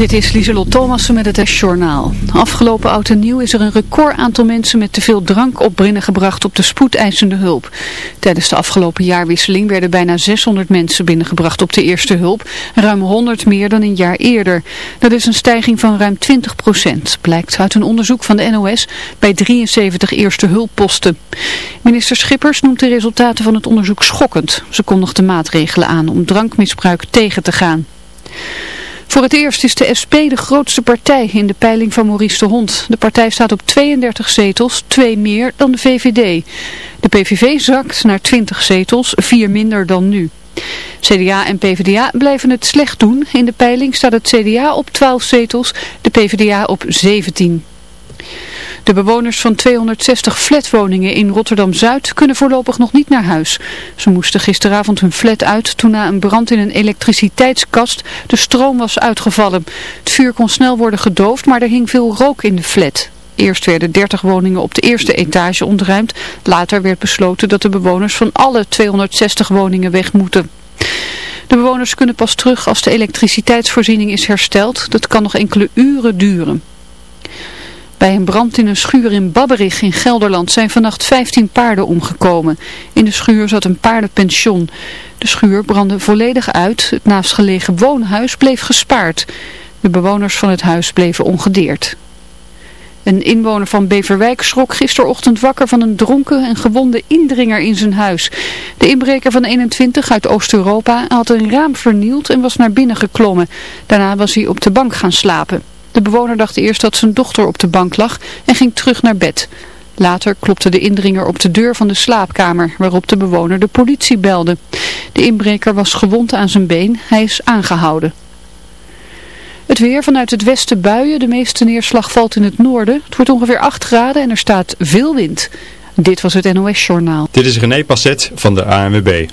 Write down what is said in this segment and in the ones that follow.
Dit is Lieselot Thomassen met het S-journaal. Afgelopen oud en nieuw is er een record aantal mensen met te veel drank op binnengebracht op de spoedeisende hulp. Tijdens de afgelopen jaarwisseling werden bijna 600 mensen binnengebracht op de eerste hulp. Ruim 100 meer dan een jaar eerder. Dat is een stijging van ruim 20 procent, blijkt uit een onderzoek van de NOS bij 73 eerste hulpposten. Minister Schippers noemt de resultaten van het onderzoek schokkend. Ze kondigt de maatregelen aan om drankmisbruik tegen te gaan. Voor het eerst is de SP de grootste partij in de peiling van Maurice de Hond. De partij staat op 32 zetels, twee meer dan de VVD. De PVV zakt naar 20 zetels, vier minder dan nu. CDA en PvdA blijven het slecht doen. In de peiling staat het CDA op 12 zetels, de PvdA op 17. De bewoners van 260 flatwoningen in Rotterdam-Zuid kunnen voorlopig nog niet naar huis. Ze moesten gisteravond hun flat uit toen na een brand in een elektriciteitskast de stroom was uitgevallen. Het vuur kon snel worden gedoofd, maar er hing veel rook in de flat. Eerst werden 30 woningen op de eerste etage ontruimd. Later werd besloten dat de bewoners van alle 260 woningen weg moeten. De bewoners kunnen pas terug als de elektriciteitsvoorziening is hersteld. Dat kan nog enkele uren duren. Bij een brand in een schuur in Babberich in Gelderland zijn vannacht 15 paarden omgekomen. In de schuur zat een paardenpension. De schuur brandde volledig uit. Het naastgelegen woonhuis bleef gespaard. De bewoners van het huis bleven ongedeerd. Een inwoner van Beverwijk schrok gisterochtend wakker van een dronken en gewonde indringer in zijn huis. De inbreker van 21 uit Oost-Europa had een raam vernield en was naar binnen geklommen. Daarna was hij op de bank gaan slapen. De bewoner dacht eerst dat zijn dochter op de bank lag en ging terug naar bed. Later klopte de indringer op de deur van de slaapkamer, waarop de bewoner de politie belde. De inbreker was gewond aan zijn been, hij is aangehouden. Het weer vanuit het westen buien, de meeste neerslag valt in het noorden. Het wordt ongeveer 8 graden en er staat veel wind. Dit was het NOS Journaal. Dit is René Passet van de ANWB.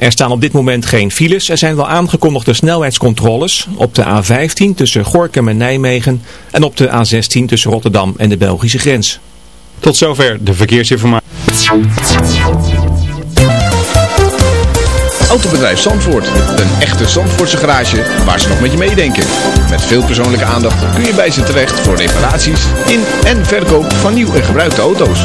Er staan op dit moment geen files. Er zijn wel aangekondigde snelheidscontroles op de A15 tussen Gorkum en Nijmegen en op de A16 tussen Rotterdam en de Belgische grens. Tot zover de verkeersinformatie. Autobedrijf Zandvoort. Een echte Zandvoortse garage waar ze nog met je meedenken. Met veel persoonlijke aandacht kun je bij ze terecht voor reparaties in en verkoop van nieuw en gebruikte auto's.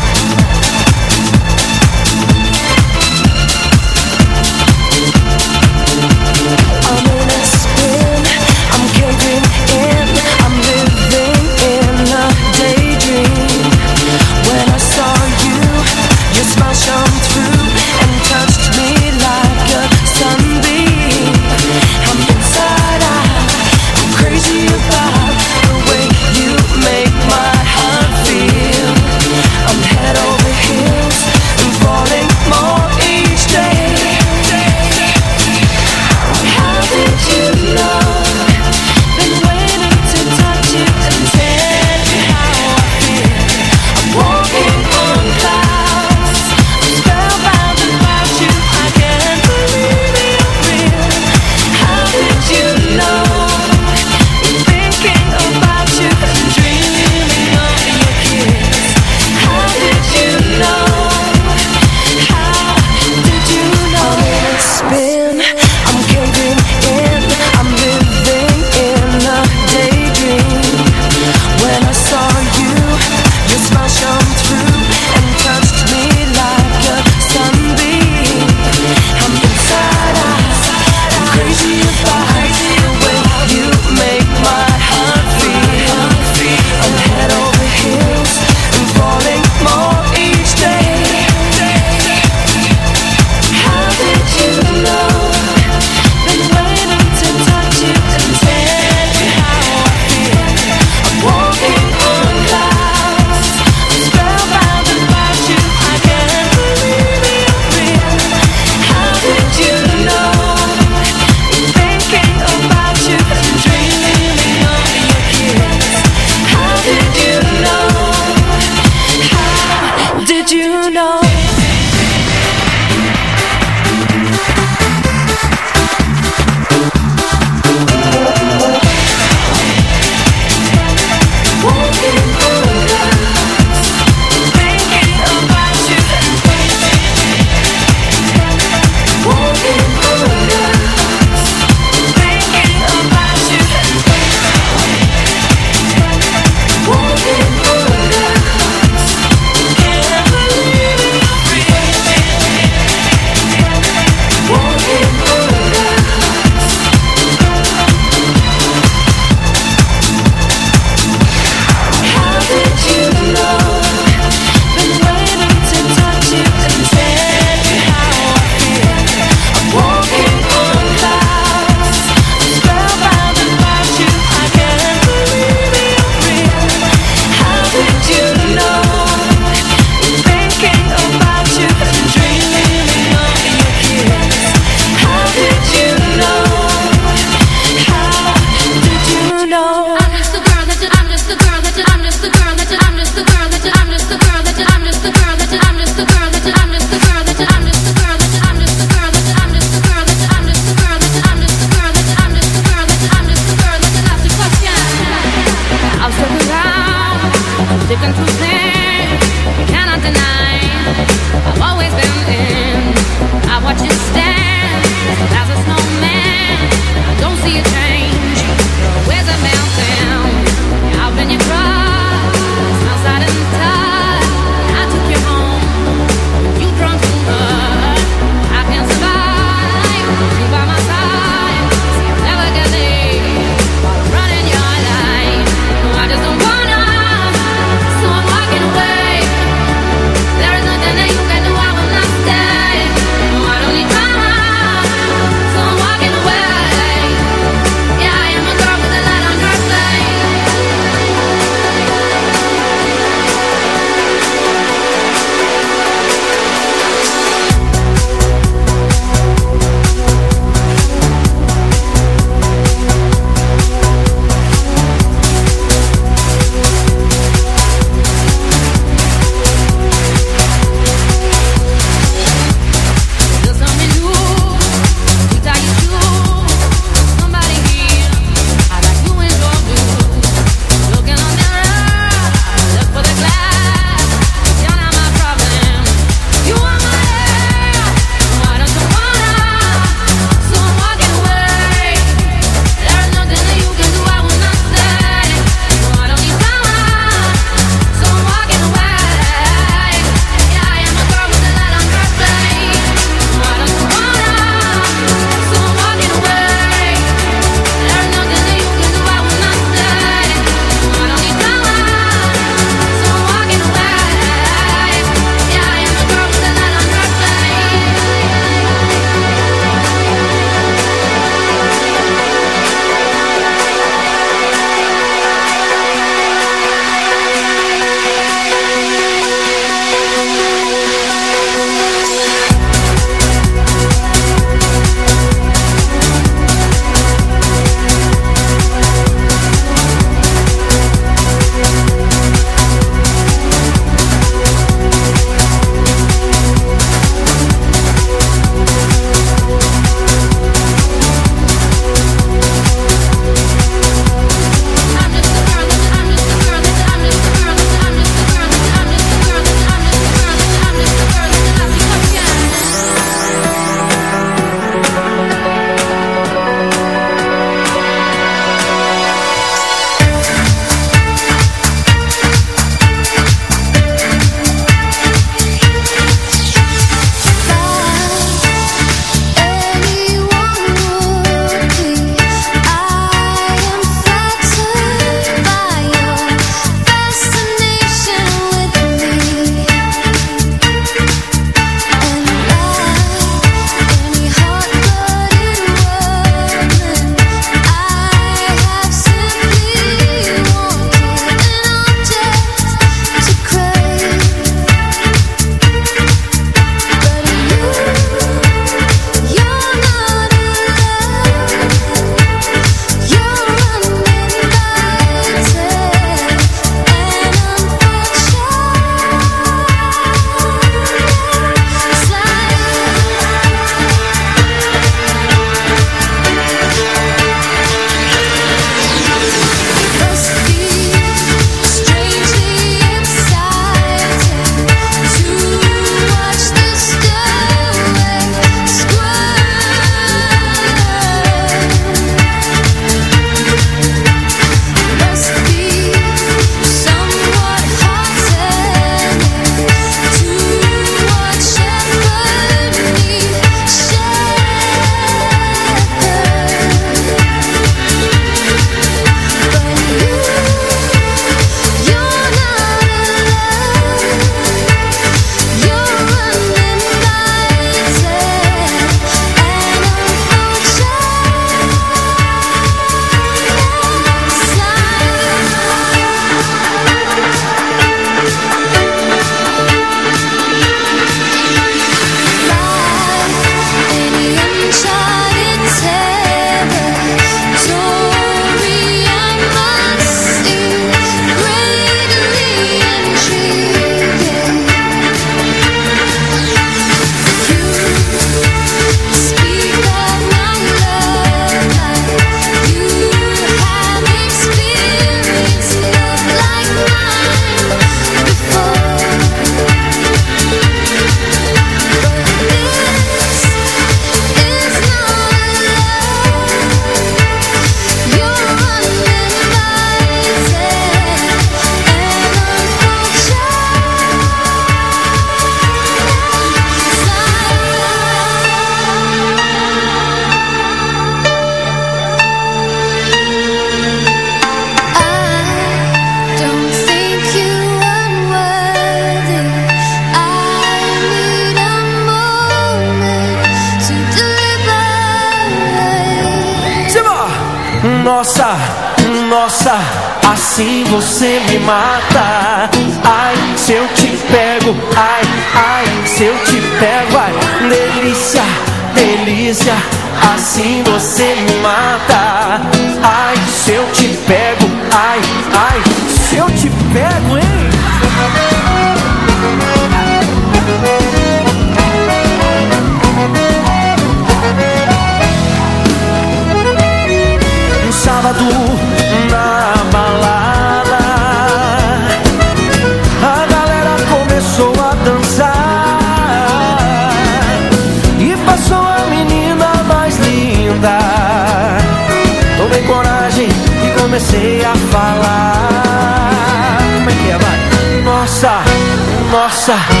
dança.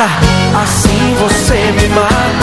Assim você me mata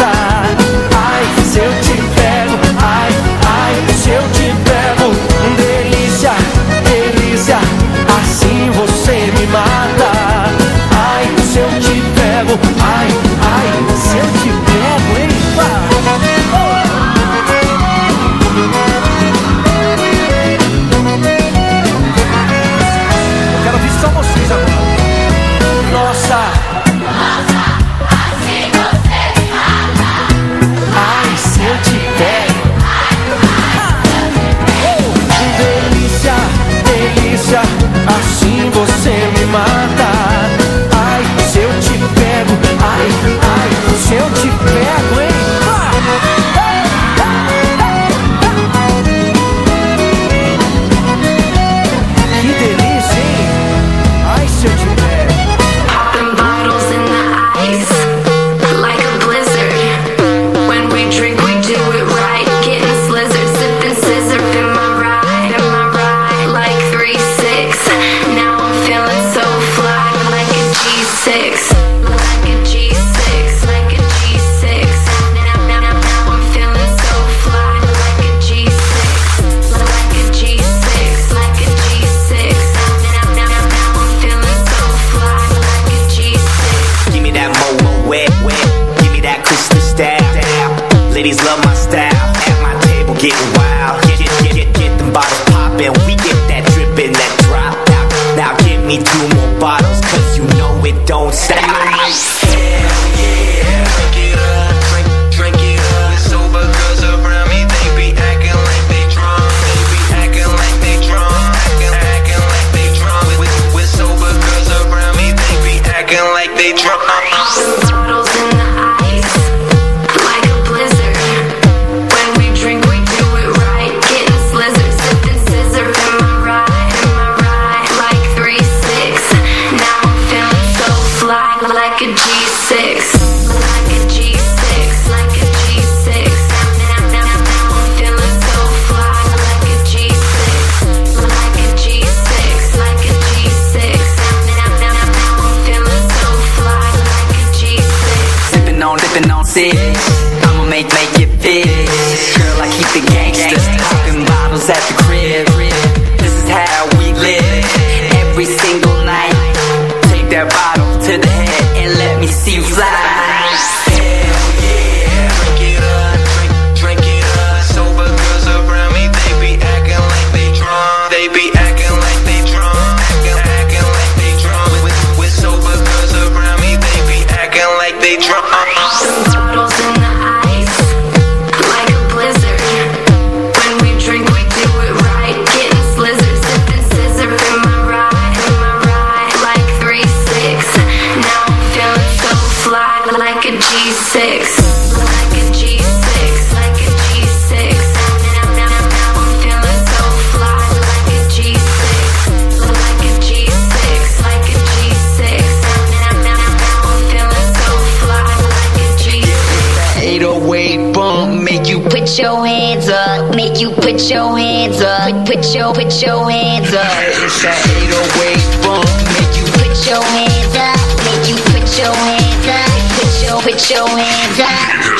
you put your hands up, put your put your hands up. It's a 808 bump, make you put your hands up, make you put your hands up, put your put your hands up.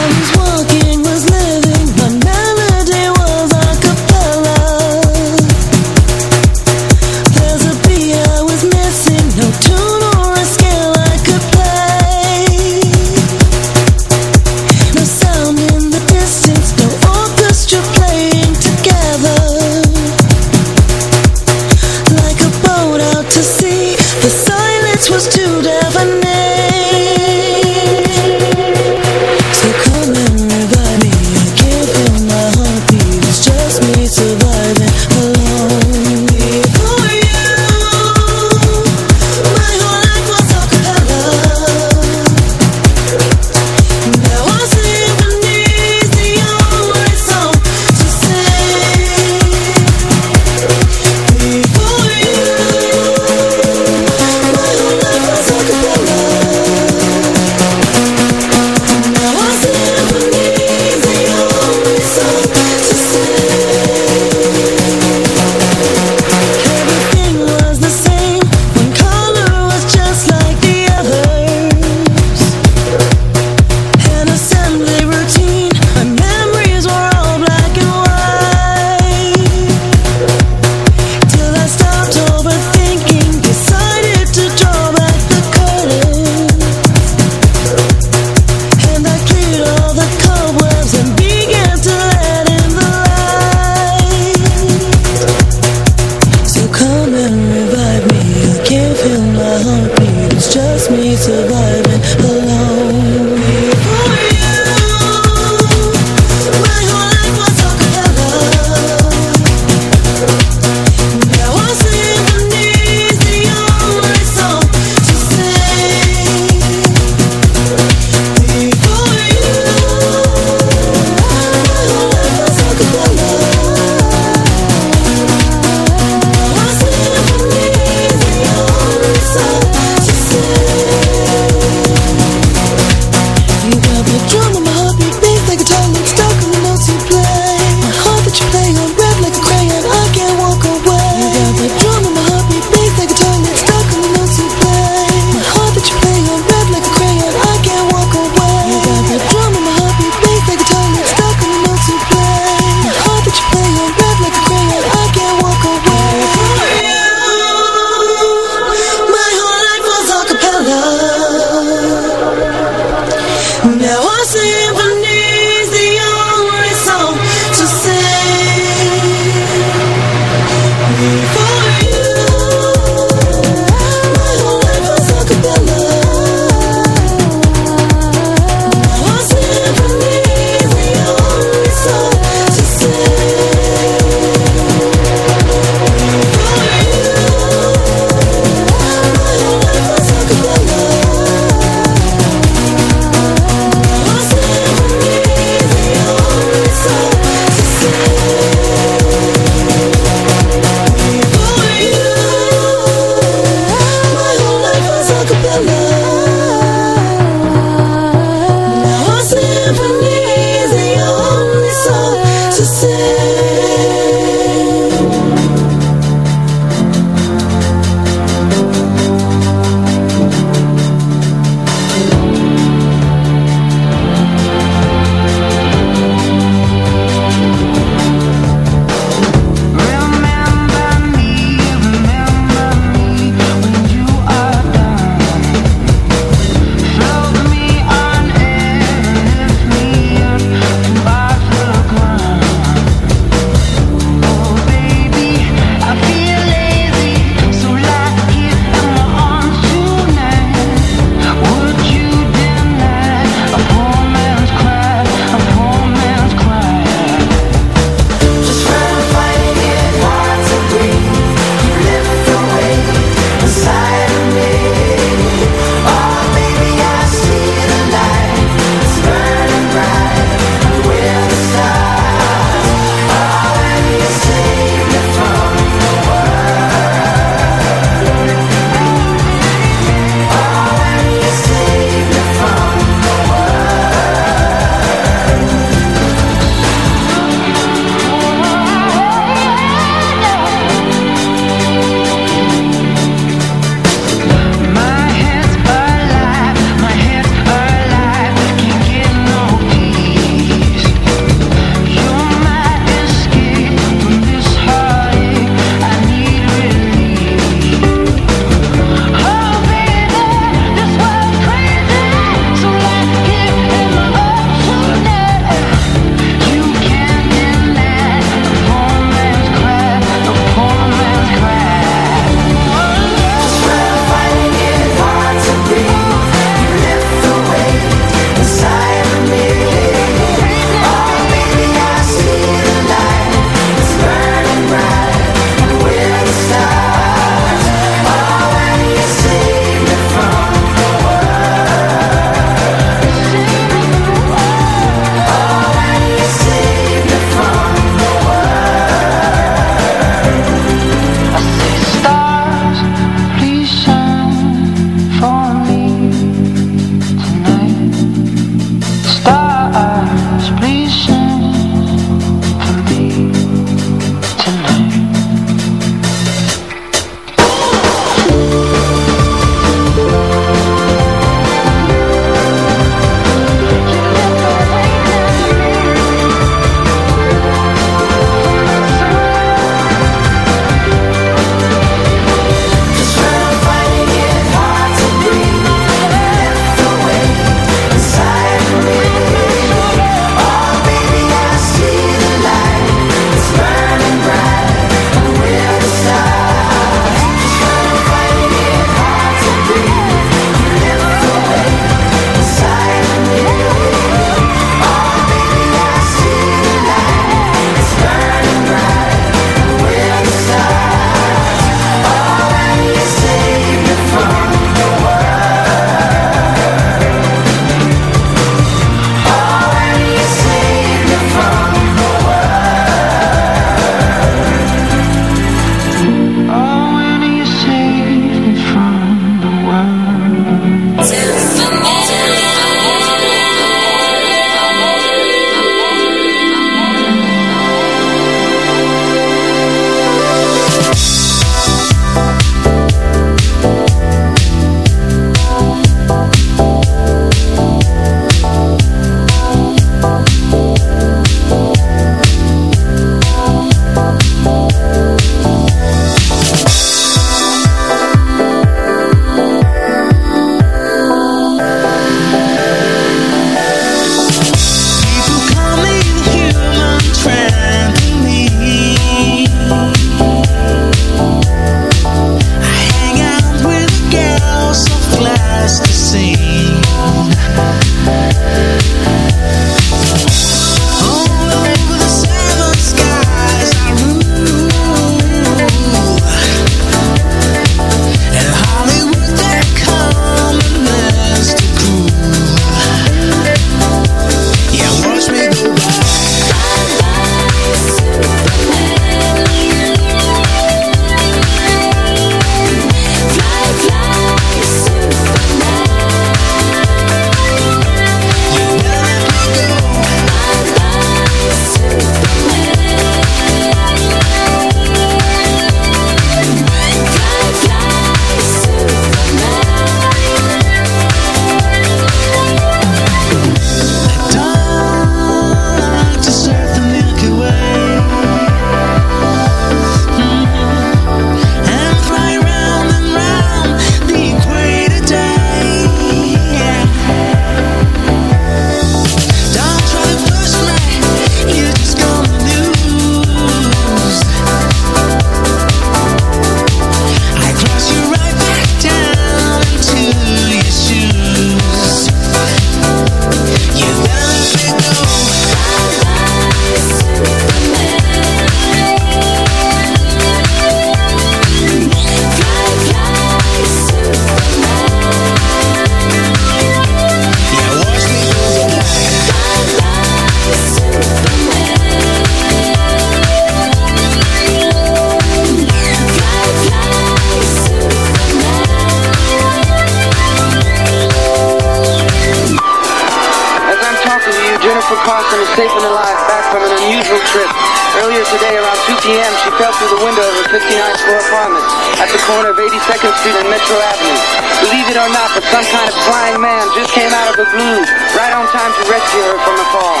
p.m., she fell through the window of her 59th floor apartment at the corner of 82nd Street and Metro Avenue. Believe it or not, but some kind of flying man just came out of the blue, right on time to rescue her from the fall.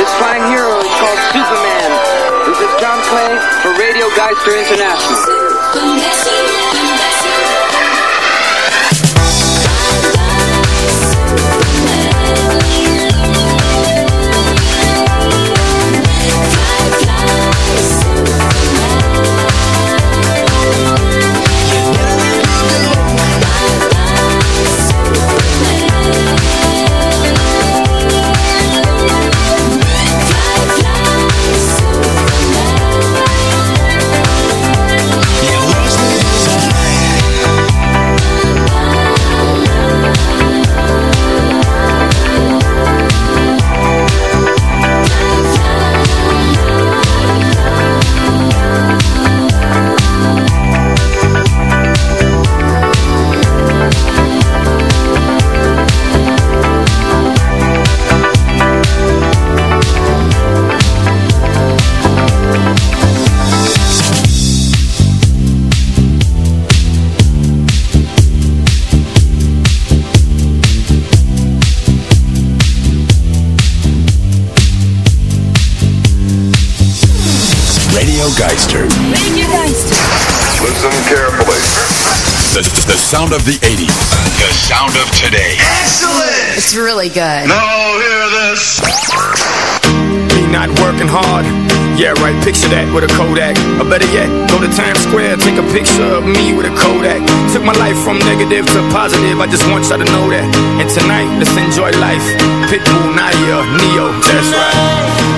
This flying hero is called Superman. This is John Clay for Radio Geister International. Radio Geister. Listen carefully. The, the sound of the 80s. The sound of today. Excellent! It's really good. Now hear this. Me not working hard. Yeah, right, picture that with a Kodak. Or better yet, go to Times Square, take a picture of me with a Kodak. Took my life from negative to positive, I just want y'all to know that. And tonight, let's enjoy life. Pitbull, Nadia, Neo, that's right.